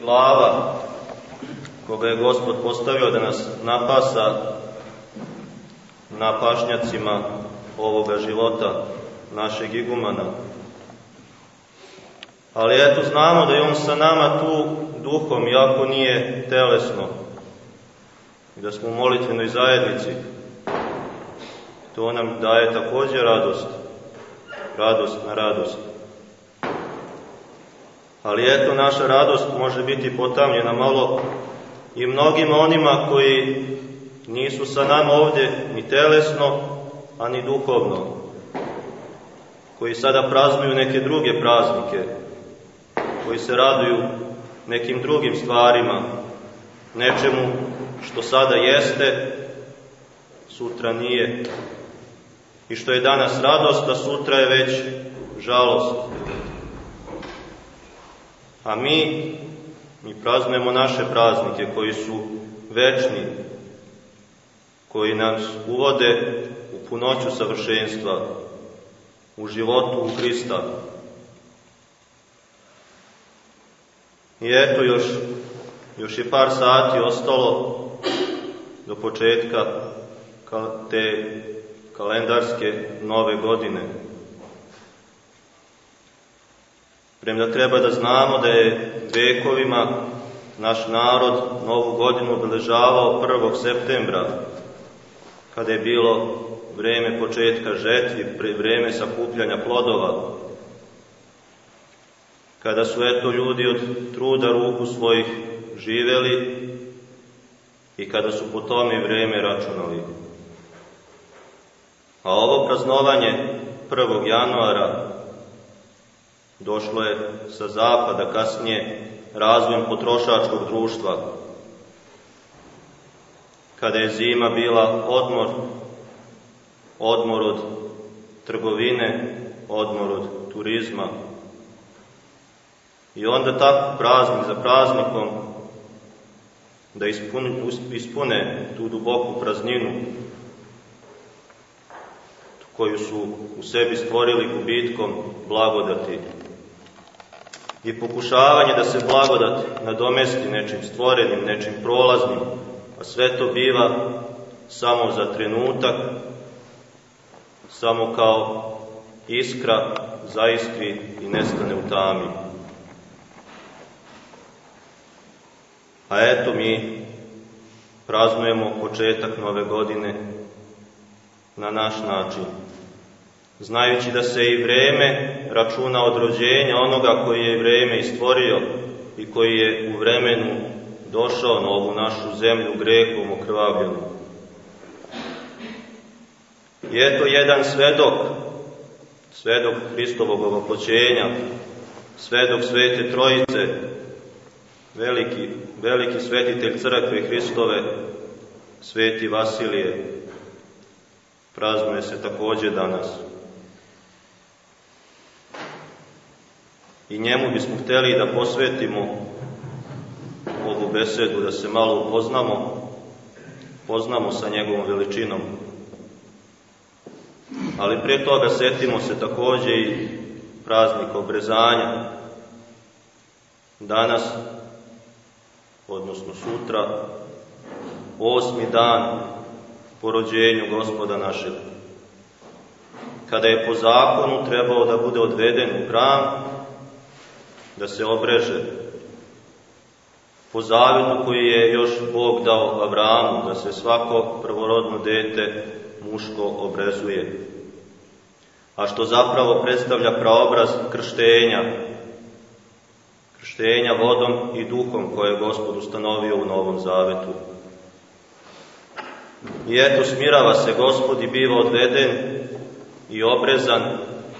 glava koga je Gospod postavio da nas napasa na pašnjacima ovoga života, našeg igumana. Ali eto, znamo da je on sa nama tu duhom, jako nije telesno. I da smo u molitvenoj zajednici. To nam daje takođe radost. Radost na radost. Ali eto, naša radost može biti potamljena malo i mnogima onima koji nisu sa nama ovde ni telesno, a ni duhovno, koji sada praznuju neke druge praznike, koji se raduju nekim drugim stvarima, nečemu što sada jeste, sutra nije, i što je danas radost, a sutra je već žalost. A mi, mi praznujemo naše praznike koji su večni, koji nas uvode u punoću savršenstva, u životu u Hrista. I eto još, još je par sati ostalo do početka te kalendarske nove godine. Premda treba da znamo da je vekovima naš narod novu godinu obeležavao 1. septembra, kada je bilo vreme početka žetvi, vreme sakupljanja plodova, kada su eto ljudi od truda ruku svojih živeli i kada su po tome vreme računali. A ovo praznovanje 1. januara došlo je sa zapada, kasnije razvojem potrošačkog društva, kada je zima bila odmor, odmor od trgovine, odmor od turizma. I onda tako praznik za praznikom, da ispune, ispune tu duboku prazninu koju su u sebi stvorili gubitkom blagodati i pokušavanje da se blagodat nadomesti nečim stvorenim, nečim prolaznim, a sve to biva samo za trenutak, samo kao iskra zaiskri i nestane u tami. A eto mi praznujemo početak nove godine na naš način, znajući da se i vreme računa od rođenja onoga koji je vreme istvorio i koji je u vremenu došao na ovu našu zemlju grehom okrvavljenu. I eto jedan svedok, svedok Hristovog ovoploćenja, svedok Svete Trojice, veliki, veliki svetitelj crkve Hristove, Sveti Vasilije, praznuje se takođe danas. I njemu bismo hteli da posvetimo ovu besedu, da se malo upoznamo, poznamo sa njegovom veličinom. Ali pre toga setimo se takođe i praznika obrezanja. Danas, odnosno sutra, osmi dan po rođenju gospoda našeg. Kada je po zakonu trebao da bude odveden u hram, da se obreže, po zavetu koji je još Bog dao Avramu, da se svako prvorodno dete muško obrezuje, a što zapravo predstavlja praobraz krštenja, krštenja vodom i duhom koje je Gospod ustanovio u Novom Zavetu. I eto, smirava se Gospod i biva odveden i obrezan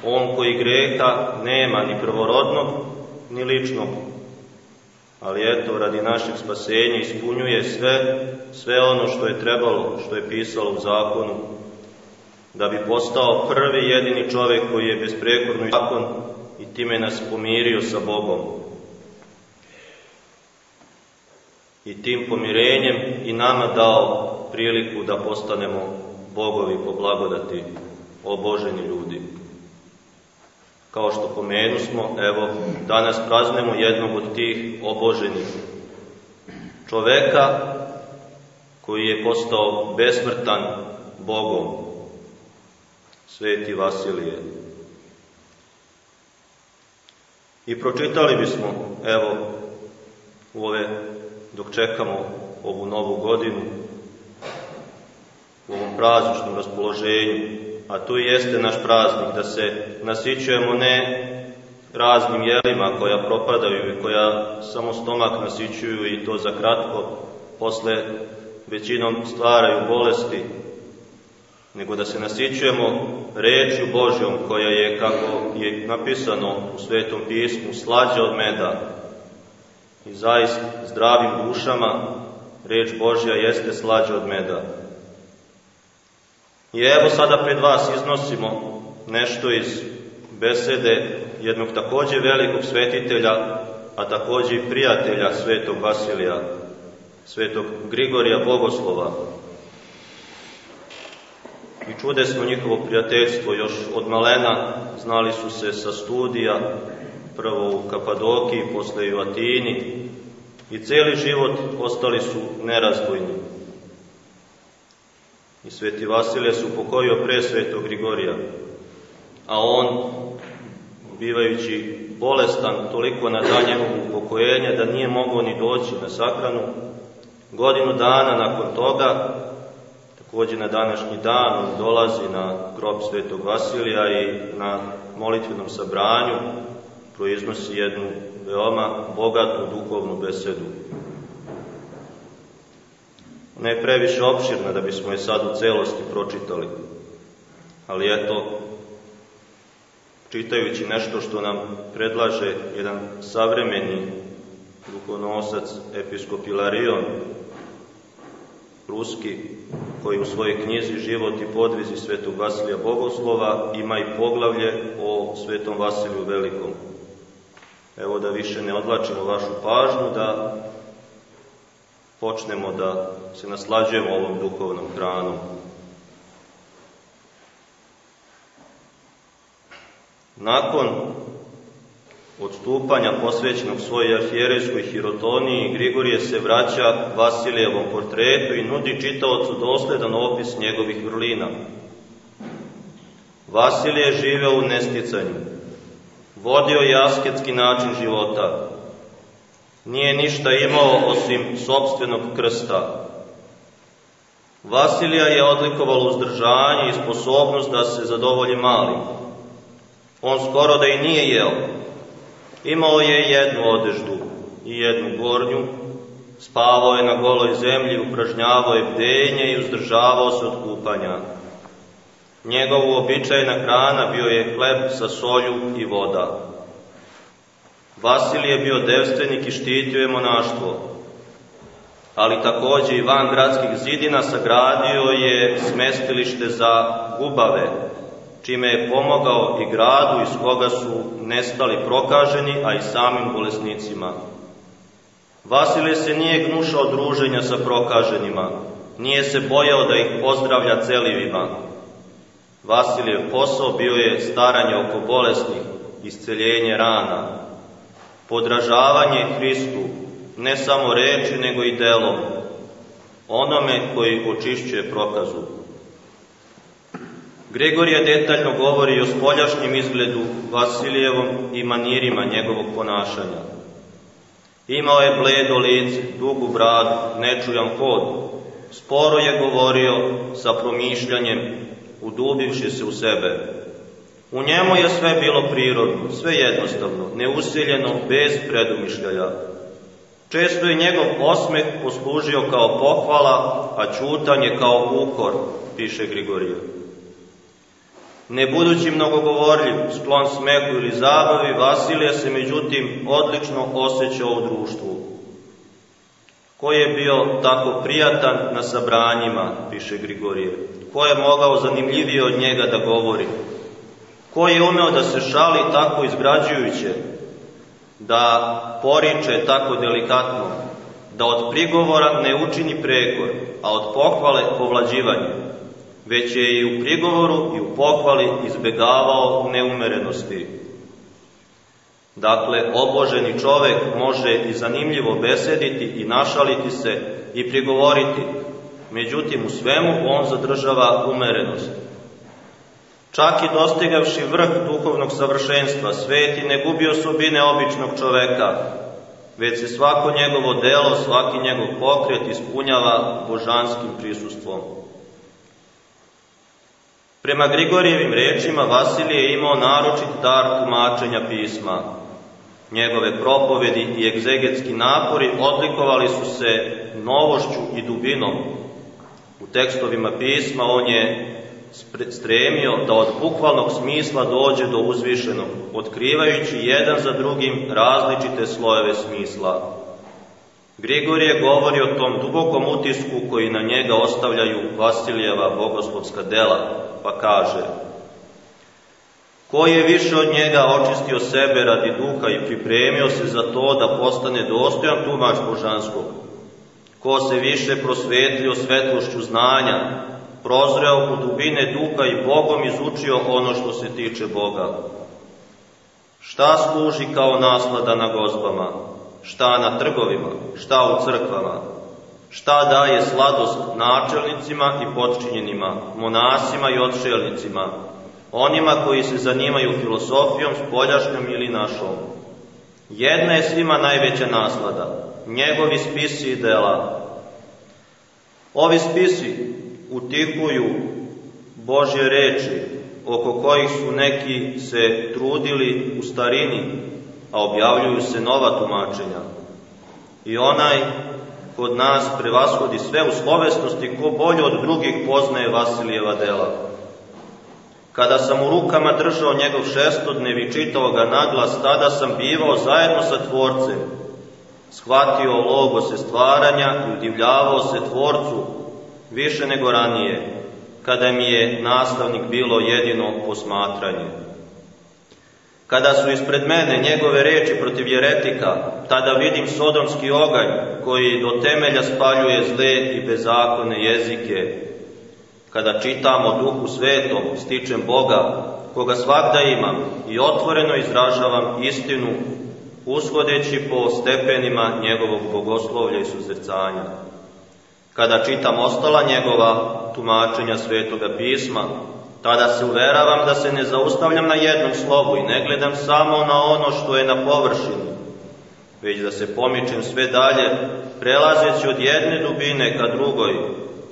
on koji greha nema ni prvorodnog, ni ličnog, ali eto, radi našeg spasenja ispunjuje sve, sve ono što je trebalo, što je pisalo u zakonu, da bi postao prvi jedini čovek koji je besprekorno zakon i time nas pomirio sa Bogom. I tim pomirenjem i nama dao priliku da postanemo bogovi po blagodati, oboženi ljudi. Kao što pomenu smo, evo, danas praznemo jednog od tih oboženih čoveka koji je postao besmrtan Bogom, sveti Vasilije. I pročitali bismo, evo, u ove, dok čekamo ovu novu godinu, u ovom prazničnom raspoloženju, a tu jeste naš praznik, da se nasićujemo ne raznim jelima koja propadaju i koja samo stomak nasićuju i to za kratko, posle većinom stvaraju bolesti, nego da se nasićujemo rečju Božjom koja je, kako je napisano u Svetom pismu, slađa od meda i zaista zdravim dušama reč Božja jeste slađa od meda. I evo sada pred vas iznosimo nešto iz besede jednog takođe velikog svetitelja, a takođe i prijatelja svetog Vasilija, svetog Grigorija Bogoslova. I čudesno njihovo prijateljstvo još od malena, znali su se sa studija, prvo u Kapadokiji, posle i u Atini, i celi život ostali su nerazdvojni. I sveti Vasilije su pokojio pre svetog Grigorija, a on, bivajući bolestan toliko na dan njegovog upokojenja da nije mogao ni doći na sahranu, godinu dana nakon toga, takođe na današnji dan, on dolazi na grob svetog Vasilija i na molitvenom sabranju proiznosi jednu veoma bogatu duhovnu besedu. Je previše opširna da bismo je sad u celosti pročitali, ali eto, čitajući nešto što nam predlaže jedan savremeni duhonosac episkop Ilarion, ruski, koji u svojoj knjizi Život i podvizi svetog Vasilija Bogoslova ima i poglavlje o svetom Vasiliju Velikom. Evo da više ne odlačimo vašu pažnju, da počnemo da se naslađujemo ovom duhovnom hranom. Nakon odstupanja posvećenog svojoj arhijerejskoj hirotoniji, Grigorije se vraća Vasilijevom portretu i nudi čitaocu dosledan opis njegovih vrlina. Vasilije je živeo u nesticanju. Vodio je asketski način života. Nije ništa imao osim sobstvenog krsta. Vasilija je odlikovalo uzdržanje i sposobnost da se zadovolji malim. On skoro da i nije jeo. Imao je jednu odeždu i jednu gornju, spavao je na goloj zemlji, upražnjavao je bdenje i uzdržavao se od kupanja. Njegov običajna hrana bio je hleb sa solju i voda. Vasilije je bio devstvenik i štitio je monaštvo, ali takođe i van gradskih zidina sagradio je smestilište za gubave, čime je pomogao i gradu iz koga su nestali prokaženi, a i samim bolesnicima. Vasilije se nije gnušao druženja sa prokaženima, nije se bojao da ih pozdravlja celivima. Vasilijev posao bio je staranje oko bolesnih, isceljenje rana, podražavanje Hristu, ne samo reči, nego i delom, onome koji očišćuje prokazu. Gregorija detaljno govori o spoljašnjem izgledu Vasilijevom i manirima njegovog ponašanja. Imao je bledo lice, dugu bradu, nečujan hod, sporo je govorio sa promišljanjem, udubivši se u sebe. U njemu je sve bilo prirodno, sve jednostavno, neusiljeno, bez predumišljaja. Često je njegov osmeh poslužio kao pohvala, a čutanje kao ukor, piše Grigorije. Ne budući mnogogovorljiv, sklon smehu ili zabavi, Vasilija se međutim odlično osjećao u društvu. Ko je bio tako prijatan na sabranjima, piše Grigorije? Ko je mogao zanimljivije od njega da govori? Ko je umeo da se šali tako izgrađujuće, da poriče tako delikatno, da od prigovora ne učini prekor, a od pohvale povlađivanje? već je i u prigovoru i u pohvali izbegavao neumerenosti. Dakle, oboženi čovek može i zanimljivo besediti i našaliti se i prigovoriti, međutim u svemu on zadržava umerenost. Čak i dostigavši vrh duhovnog savršenstva, sveti ne gubi osobine običnog čoveka, već se svako njegovo delo, svaki njegov pokret ispunjava božanskim prisustvom. Prema Grigorijevim rečima Vasilije je imao naročit dar tumačenja pisma. Njegove propovedi i egzegetski napori odlikovali su se novošću i dubinom. U tekstovima pisma on je stremio da od bukvalnog smisla dođe do uzvišenog, otkrivajući jedan za drugim različite slojeve smisla. Grigorije govori o tom dubokom utisku koji na njega ostavljaju Vasilijeva bogoslovska dela, pa kaže Ko je više od njega očistio sebe radi duha i pripremio se za to da postane dostojan tumač božanskog? Ko se više prosvetlio svetlošću znanja, prozreo u dubine duha i Bogom izučio ono što se tiče Boga. Šta služi kao naslada na gozbama? Šta na trgovima? Šta u crkvama? Šta daje sladost načelnicima i podčinjenima, monasima i odšelnicima, onima koji se zanimaju filosofijom, spoljašnjom ili našom? Jedna je svima najveća naslada, njegovi spisi i dela. Ovi spisi utihuju Božje reči, oko kojih su neki se trudili u starini, a objavljuju se nova tumačenja. I onaj kod nas prevashodi sve u slovesnosti ko bolje od drugih poznaje Vasilijeva dela. Kada sam u rukama držao njegov šestodnev i čitao ga naglas, tada sam bivao zajedno sa Tvorcem, shvatio logo se stvaranja i udivljavao se Tvorcu više nego ranije, kada mi je nastavnik bilo jedino posmatranje. Kada su ispred mene njegove reči protiv jeretika, tada vidim sodomski oganj koji do temelja spaljuje zle i bezakone jezike. Kada čitam o duhu svetom, stičem Boga, koga svakda imam i otvoreno izražavam istinu, ushodeći po stepenima njegovog bogoslovlja i suzrcanja. Kada čitam ostala njegova tumačenja svetoga pisma, tada se uveravam da se ne zaustavljam na jednom slovu i ne gledam samo na ono što je na površini, već da se pomičem sve dalje, prelazeći od jedne dubine ka drugoj,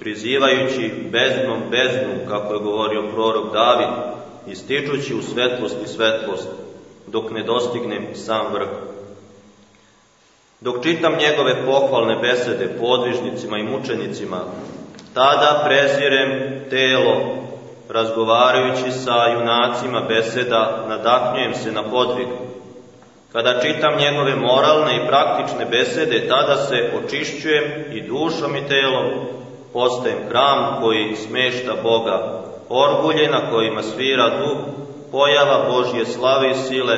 prizivajući beznom beznu, kako je govorio prorok David, i stičući u svetlost i svetlost, dok ne dostignem sam vrh. Dok čitam njegove pohvalne besede podvižnicima i mučenicima, tada prezirem telo, razgovarajući sa junacima beseda, nadahnjujem se na podvig. Kada čitam njegove moralne i praktične besede, tada se očišćujem i dušom i telom, postajem hram koji smešta Boga, orgulje na kojima svira duh, pojava Božje slave i sile,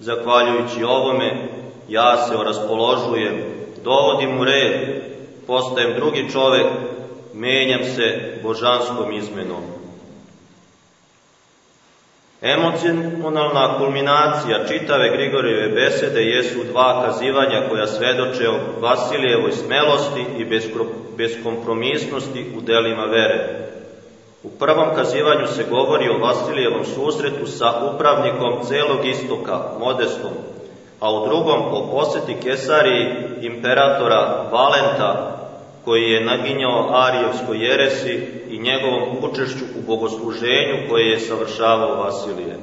zahvaljujući ovome ja se raspoložujem, dovodim u red, postajem drugi čovek, menjam se božanskom izmenom. Emocionalna kulminacija čitave Grigorijeve besede jesu dva kazivanja koja svedoče o Vasilijevoj smelosti i beskompromisnosti u delima vere. U prvom kazivanju se govori o Vasilijevom susretu sa upravnikom celog istoka, Modestom, a u drugom o poseti Kesariji imperatora Valenta, koji je naginjao Arijevskoj jeresi i njegovom učešću u bogosluženju koje je savršavao Vasilije.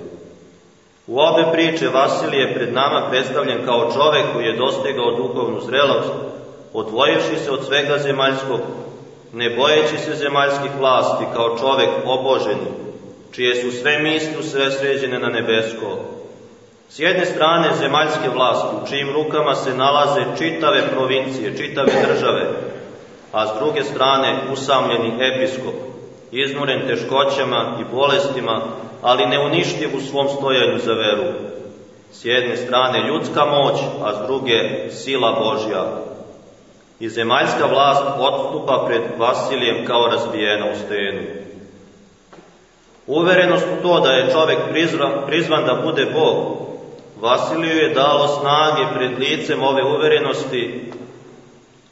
U obe priče Vasilije je pred nama predstavljen kao čovek koji je dostigao duhovnu zrelost, odvojivši se od svega zemaljskog, ne bojeći se zemaljskih vlasti kao čovek oboženi, čije su sve misli sve sređene na nebesko, S jedne strane zemaljske vlasti, u čijim rukama se nalaze čitave provincije, čitave države, a s druge strane usamljeni episkop, iznuren teškoćama i bolestima, ali neuništiv u svom stojanju za veru. S jedne strane ljudska moć, a s druge sila Božja. I zemaljska vlast odstupa pred Vasilijem kao razbijena u stenu. Uverenost u to da je čovek prizvan, da bude Bog, Vasiliju je dalo snage pred licem ove uverenosti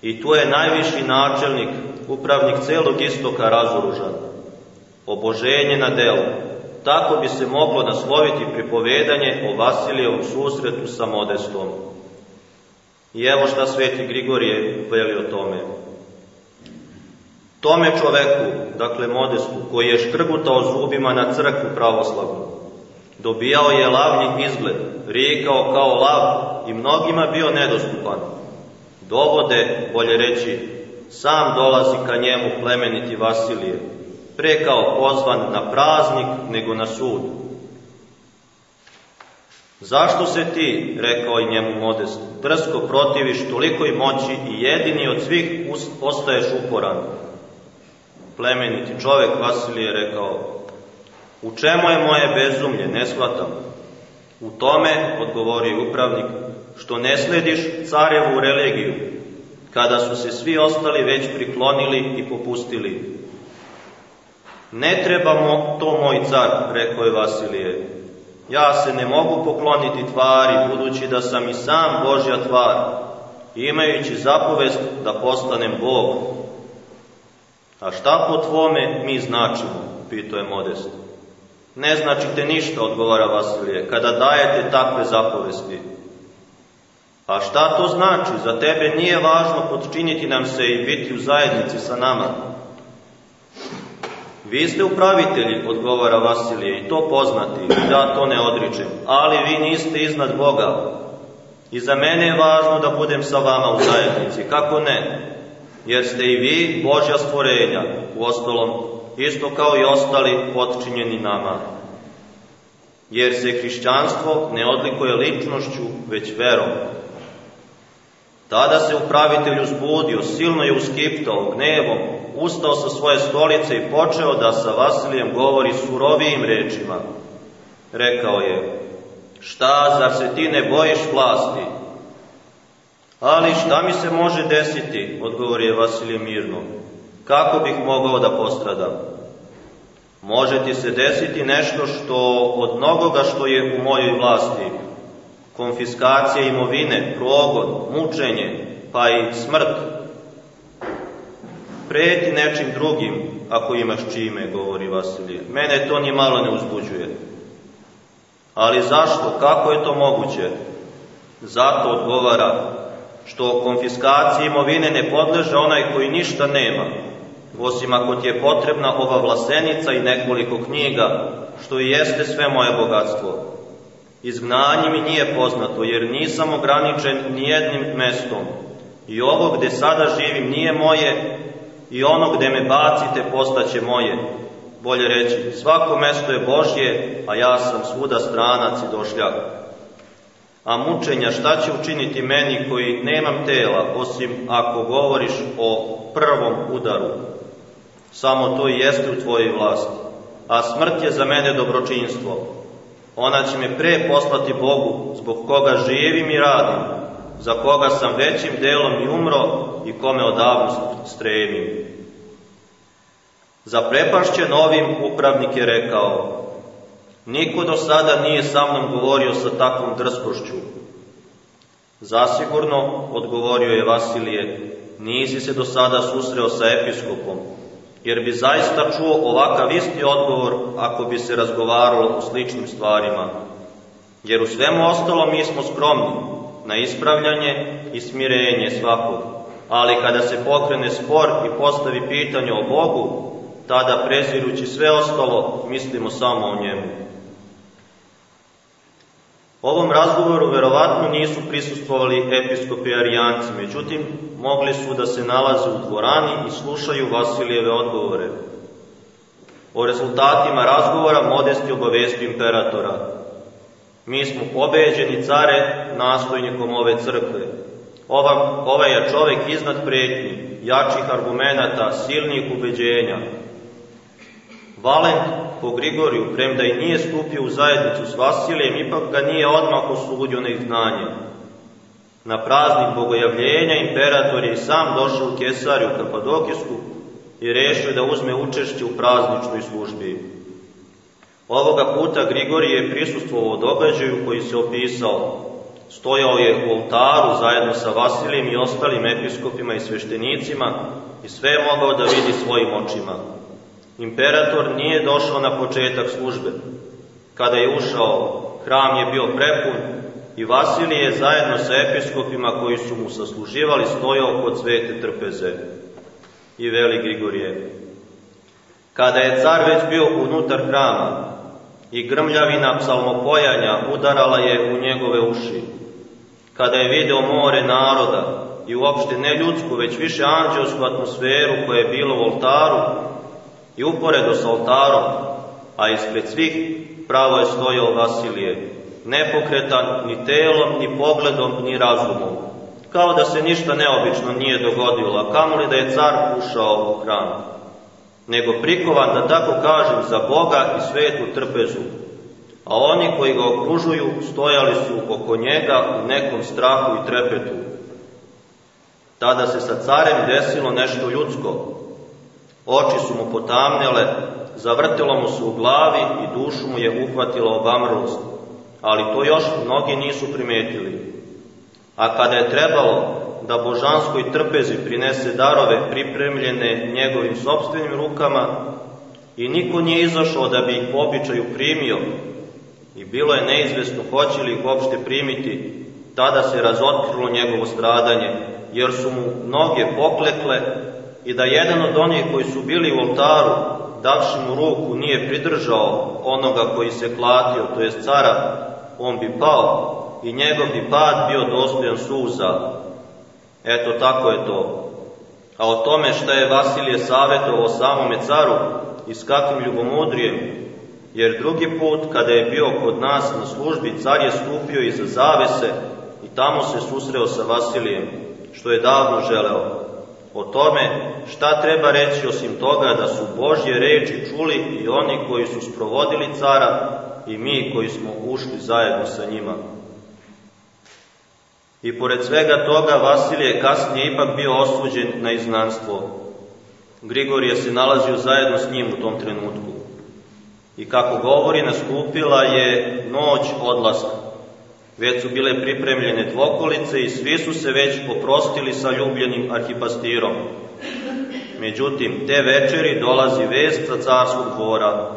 i tu je najviši načelnik, upravnik celog istoka razoružan. Oboženje na delu. Tako bi se moglo nasloviti pripovedanje o Vasilijevom susretu sa Modestom. I evo šta sveti Grigorije veli o tome. Tome čoveku, dakle Modestu, koji je škrgutao zubima na crkvu pravoslavnu, dobijao je lavni izgled, rijekao kao lav i mnogima bio nedostupan. Dovode, bolje reći, sam dolazi ka njemu plemeniti Vasilije, pre kao pozvan na praznik nego na sud. Zašto se ti, rekao i njemu Modest, drsko protiviš tolikoj moći i jedini od svih postaješ uporan? Plemeniti čovek Vasilije rekao, u čemu je moje bezumlje, ne shvatam. U tome, odgovori upravnik, što ne slediš carevu religiju, kada su se svi ostali već priklonili i popustili. Ne trebamo to, moj car, rekao je Vasilije. Ja se ne mogu pokloniti tvari, budući da sam i sam Božja tvar, imajući zapovest da postanem Bog. A šta po tvome mi značimo, pitao je Modest. Ne značite ništa, odgovara Vasilije, kada dajete takve zapovesti. A šta to znači? Za tebe nije važno podčiniti nam se i biti u zajednici sa nama. Vi ste upravitelji, odgovara Vasilije, i to poznati, ja to ne odričem, ali vi niste iznad Boga. I za mene je važno da budem sa vama u zajednici, kako ne? Jer ste i vi Božja stvorenja, u ostalom, isto kao i ostali potčinjeni nama. Jer se hrišćanstvo ne odlikuje ličnošću, već verom. Tada se upravitelj uzbudio, silno je uskiptao, gnevom, ustao sa svoje stolice i počeo da sa Vasilijem govori surovijim rečima. Rekao je, šta, zar se ti ne bojiš vlasti? Ali šta mi se može desiti, odgovori je Vasilije mirno, kako bih mogao da postradam? Može ti se desiti nešto što od mnogoga što je u mojoj vlasti, konfiskacija imovine, progon, mučenje, pa i smrt. Preti nečim drugim, ako imaš čime, govori Vasilije. Mene to ni malo ne uzbuđuje. Ali zašto? Kako je to moguće? Zato odgovara što konfiskaciji imovine ne podleže onaj koji ništa nema, osim ako ti je potrebna ova vlasenica i nekoliko knjiga, što i jeste sve moje bogatstvo. Izgnanje mi nije poznato, jer nisam ograničen nijednim mestom. I ovo gde sada živim nije moje, i ono gde me bacite postaće moje. Bolje reći, svako mesto je Božje, a ja sam svuda stranac i došljak. A mučenja šta će učiniti meni koji nemam tela, osim ako govoriš o prvom udaru? Samo to i jeste u tvojoj vlasti. A smrt je za mene dobročinstvo, Ona će me pre poslati Bogu, zbog koga živim i radim, za koga sam većim delom i umro i kome odavno stremim. Za prepašćen ovim upravnik je rekao, niko do sada nije sa mnom govorio sa takvom drskošću. Zasigurno, odgovorio je Vasilije, nisi se do sada susreo sa episkopom, jer bi zaista čuo ovakav isti odgovor ako bi se razgovaralo o sličnim stvarima. Jer u svemu ostalo mi smo skromni na ispravljanje i smirenje svakog, ali kada se pokrene spor i postavi pitanje o Bogu, tada prezirući sve ostalo, mislimo samo o njemu. Ovom razgovoru verovatno nisu prisustvovali episkopi arijanci, međutim, mogli su da se nalaze u dvorani i slušaju Vasilijeve odgovore. O rezultatima razgovora modesti obavesti imperatora. Mi smo pobeđeni care nastojnikom ove crkve. Ova, ovaj je čovek iznad pretnji, jačih argumenata, silnih ubeđenja, Valent po Grigoriju, premda i nije stupio u zajednicu s Vasilijem, ipak ga nije odmah osudio na izgnanje. Na praznik bogojavljenja imperator je i sam došao u Kesariju Kapadokijsku i rešio da uzme učešće u prazničnoj službi. Ovoga puta Grigorije je prisustvovao događaju koji se opisao. Stojao je u oltaru zajedno sa Vasilijem i ostalim episkopima i sveštenicima i sve je mogao da vidi svojim očima. Imperator nije došao na početak službe. Kada je ušao, hram je bio prepun i Vasilije zajedno sa episkopima koji su mu sasluživali stojao kod svete trpeze. I veli Grigorije. Kada je car već bio unutar hrama i grmljavina psalmopojanja udarala je u njegove uši, kada je video more naroda i uopšte ne ljudsku, već više anđelsku atmosferu koja je bila u oltaru i uporedo sa oltarom, a ispred svih pravo je stojao Vasilije, nepokretan ni telom, ni pogledom, ni razumom, kao da se ništa neobično nije dogodilo, a kamoli da je car ušao u hram, nego prikovan, da tako kažem, za Boga i svetu trpezu, a oni koji ga okružuju stojali su oko njega u nekom strahu i trepetu. Tada se sa carem desilo nešto ljudsko. Oči su mu potamnele, zavrtilo mu se u glavi i dušu mu je uhvatila obamrlost, ali to još mnogi nisu primetili. A kada je trebalo da božanskoj trpezi prinese darove pripremljene njegovim sobstvenim rukama i niko nije izašao da bi ih po običaju primio i bilo je neizvesno hoće li ih uopšte primiti, tada se razotkrilo njegovo stradanje, jer su mu noge poklekle i da jedan od onih koji su bili u oltaru, davši mu ruku, nije pridržao onoga koji se klatio, to jest cara, on bi pao i njegov bi pad bio dostojan suza. Eto, tako je to. A o tome šta je Vasilije savjetovao samome caru i s kakvim ljubomudrijem, jer drugi put kada je bio kod nas na službi, car je stupio iza zavese i tamo se susreo sa Vasilijem, što je davno želeo. O tome šta treba reći osim toga da su Božje reči čuli i oni koji su sprovodili cara i mi koji smo ušli zajedno sa njima. I pored svega toga Vasilije je kasnije ipak bio osuđen na iznanstvo. Grigorije se nalazio zajedno s njim u tom trenutku. I kako govori, nastupila je noć odlaska. Već su bile pripremljene dvokolice i svi su se već poprostili sa ljubljenim arhipastirom. Međutim, te večeri dolazi vest sa carskog dvora.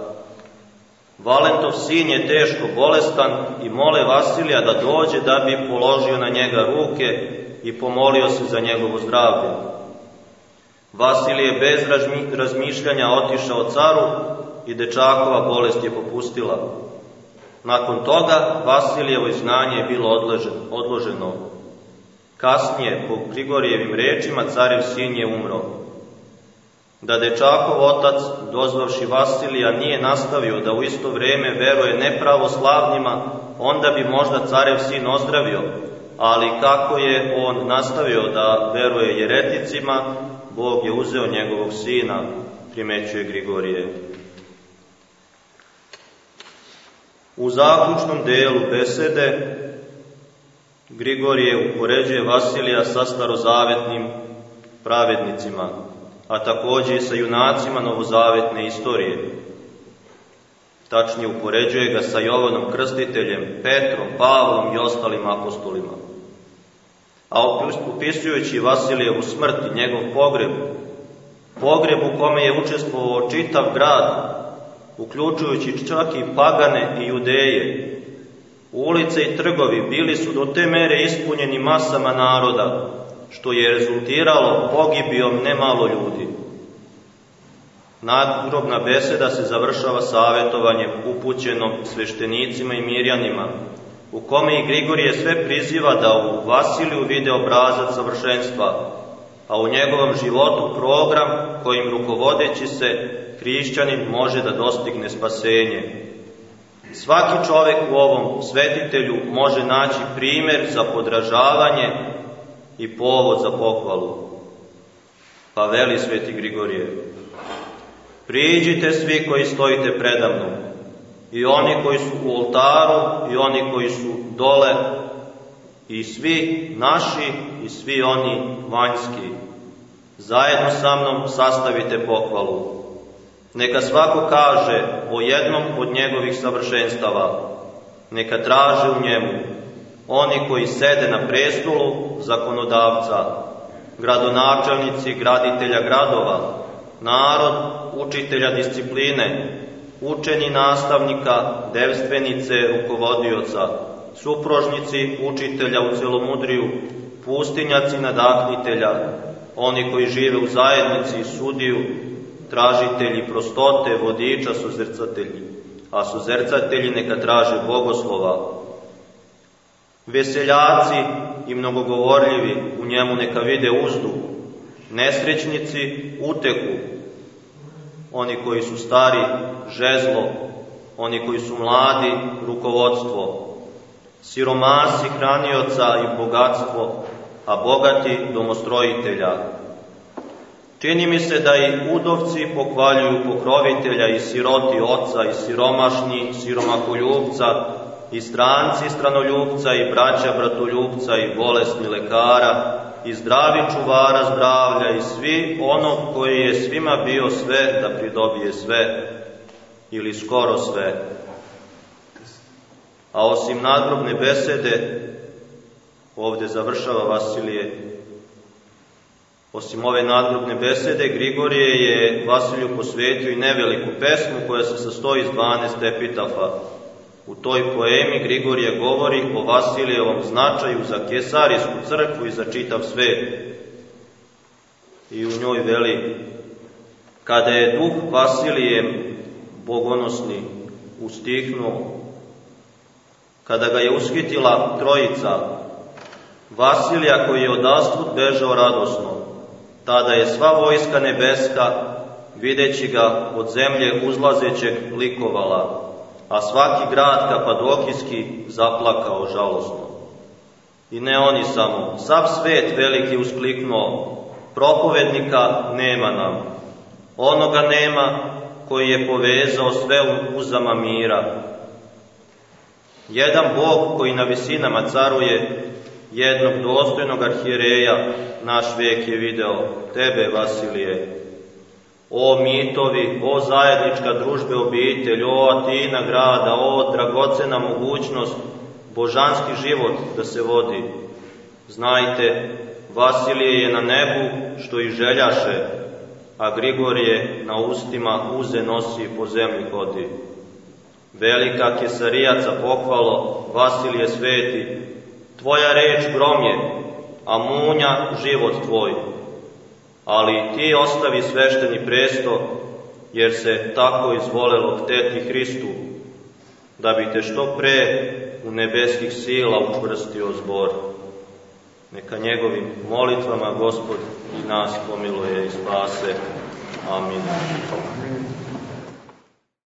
Valentov sin je teško bolestan i mole Vasilija da dođe da bi položio na njega ruke i pomolio se za njegovo zdravlje. Vasilije bez razmišljanja otišao caru i dečakova bolest je popustila. Nakon toga Vasilijevo znanje je bilo odloženo. Kasnije, po Grigorijevim rečima, carev sin je umro. Da dečakov otac, dozvavši Vasilija, nije nastavio da u isto vreme veruje nepravoslavnima, onda bi možda carev sin ozdravio, ali kako je on nastavio da veruje jereticima, Bog je uzeo njegovog sina, primećuje Grigorije. U zaključnom delu besede Grigorije upoređuje Vasilija sa starozavetnim pravednicima, a takođe i sa junacima novozavetne istorije. Tačnije upoređuje ga sa Jovanom Krstiteljem, Petrom, Pavlom i ostalim apostolima. A upisujući Vasilijevu smrt i njegov pogreb, pogreb u kome je učestvovao čitav grad, uključujući čak i pagane i judeje. Ulice i trgovi bili su do te mere ispunjeni masama naroda, što je rezultiralo pogibijom nemalo ljudi. Nadgrobna beseda se završava savjetovanjem upućenom sveštenicima i mirjanima, u kome i Grigorije sve priziva da u Vasiliju vide obrazac savršenstva, a u njegovom životu program kojim rukovodeći se hrišćanin može da dostigne spasenje. Svaki čovek u ovom svetitelju može naći primer za podražavanje i povod za pohvalu. Pa veli sveti Grigorije, priđite svi koji stojite predamnom, i oni koji su u oltaru, i oni koji su dole, i svi naši, i svi oni vanjski. Zajedno sa mnom sastavite pohvalu. Neka svako kaže o jednom od njegovih savršenstava, neka traže u njemu oni koji sede na prestolu zakonodavca, gradonačelnici graditelja gradova, narod učitelja discipline, učeni nastavnika, devstvenice, rukovodioca, supružnici učitelja u celomudriju, pustinjaci nadahnitelja, oni koji žive u zajednici, sudiju, tražitelji prostote, vodiča, suzrcatelji, a suzrcatelji neka traže bogoslova. Veseljaci i mnogogovorljivi u njemu neka vide uzdu, nesrećnici uteku, oni koji su stari žezlo, oni koji su mladi rukovodstvo, siromasi hranioca i bogatstvo, a bogati domostrojitelja. Čini mi se da i udovci pokvaljuju pokrovitelja i siroti oca i siromašni siromakoljubca i stranci stranoljubca i braća bratoljubca i bolesni lekara i zdravi čuvara zdravlja i svi onog koji je svima bio sve da pridobije sve ili skoro sve. A osim nadgrobne besede, ovde završava Vasilije, osim ove nadgrobne besede, Grigorije je Vasilju posvetio i neveliku pesmu koja se sastoji iz 12 epitafa. U toj poemi Grigorije govori o Vasilijevom značaju za Kesarijsku crkvu i za čitav svet. I u njoj veli, kada je duh Vasilije bogonosni ustihnuo, kada ga je ushitila trojica, Vasilija koji je odastvud bežao radosno, tada je sva vojska nebeska, videći ga od zemlje uzlazećeg likovala, a svaki grad kapadokijski zaplakao žalosno. I ne oni samo, sav svet veliki uskliknuo, propovednika nema nam, onoga nema koji je povezao sve uzama mira. Jedan Bog koji na visinama caruje, jednog dostojnog arhijereja, naš vek je video, tebe, Vasilije, O mitovi, o zajednička družbe obitelj, o Atina grada, o dragocena mogućnost, božanski život da se vodi. Znajte, Vasilije je na nebu što i željaše, a Grigorije na ustima uze nosi po zemlji hodi. Velika kesarijaca pohvalo, Vasilije sveti, tvoja reč grom je, a munja život tvoj ali ti ostavi svešteni presto, jer se tako izvolelo hteti Hristu, da bi te što pre u nebeskih sila učvrstio zbor. Neka njegovim molitvama Gospod i nas pomiluje i spase. Amin.